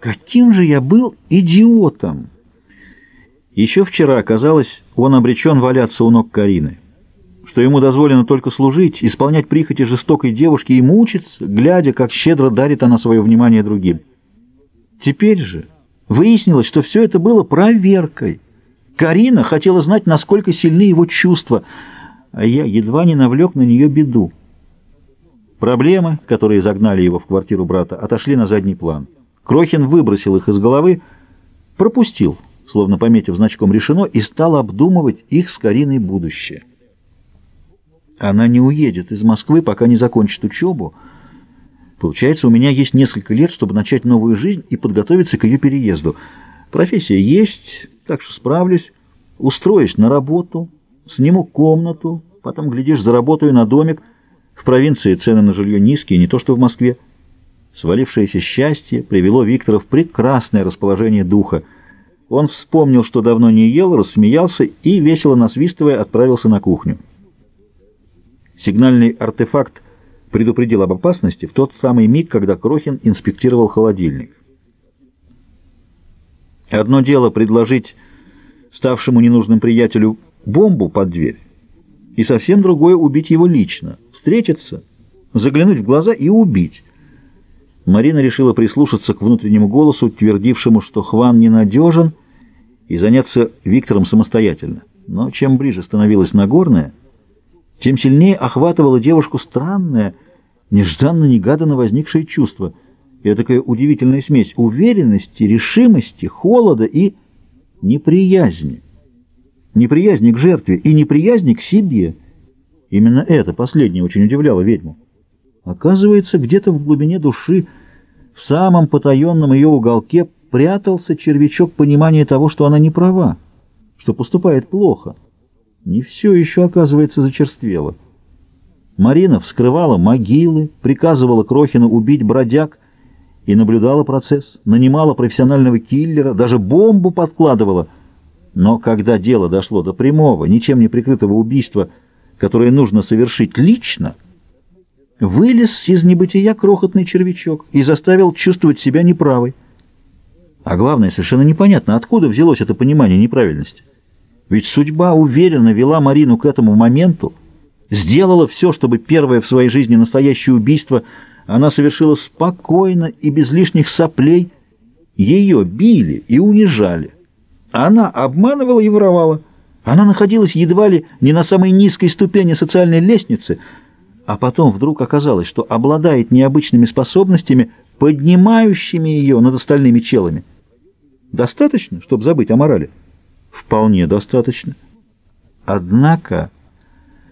Каким же я был идиотом! Еще вчера, казалось, он обречен валяться у ног Карины, что ему дозволено только служить, исполнять прихоти жестокой девушки и мучиться, глядя, как щедро дарит она свое внимание другим. Теперь же выяснилось, что все это было проверкой. Карина хотела знать, насколько сильны его чувства, а я едва не навлек на нее беду. Проблемы, которые загнали его в квартиру брата, отошли на задний план. Крохин выбросил их из головы, пропустил, словно пометив значком «решено», и стал обдумывать их с Кариной будущее. Она не уедет из Москвы, пока не закончит учебу. Получается, у меня есть несколько лет, чтобы начать новую жизнь и подготовиться к ее переезду. Профессия есть, так что справлюсь. Устроюсь на работу, сниму комнату, потом, глядишь, заработаю на домик. В провинции цены на жилье низкие, не то что в Москве. Свалившееся счастье привело Виктора в прекрасное расположение духа. Он вспомнил, что давно не ел, рассмеялся и, весело насвистывая, отправился на кухню. Сигнальный артефакт предупредил об опасности в тот самый миг, когда Крохин инспектировал холодильник. Одно дело предложить ставшему ненужным приятелю бомбу под дверь, и совсем другое — убить его лично, встретиться, заглянуть в глаза и убить. Марина решила прислушаться к внутреннему голосу, твердившему, что Хван ненадежен, и заняться Виктором самостоятельно. Но чем ближе становилась Нагорная, тем сильнее охватывала девушку странное, нежданно-негаданно возникшее чувство. И такая удивительная смесь уверенности, решимости, холода и неприязни. Неприязни к жертве и неприязни к себе. Именно это последнее очень удивляло ведьму. Оказывается, где-то в глубине души, в самом потаенном ее уголке, прятался червячок понимания того, что она не права, что поступает плохо. Не все еще, оказывается, зачерствело. Марина вскрывала могилы, приказывала Крохину убить бродяг и наблюдала процесс, нанимала профессионального киллера, даже бомбу подкладывала. Но когда дело дошло до прямого, ничем не прикрытого убийства, которое нужно совершить лично, вылез из небытия крохотный червячок и заставил чувствовать себя неправой. А главное, совершенно непонятно, откуда взялось это понимание неправильности. Ведь судьба уверенно вела Марину к этому моменту, сделала все, чтобы первое в своей жизни настоящее убийство она совершила спокойно и без лишних соплей. Ее били и унижали. Она обманывала и воровала. Она находилась едва ли не на самой низкой ступени социальной лестницы, а потом вдруг оказалось, что обладает необычными способностями, поднимающими ее над остальными челами. Достаточно, чтобы забыть о морали? Вполне достаточно. Однако...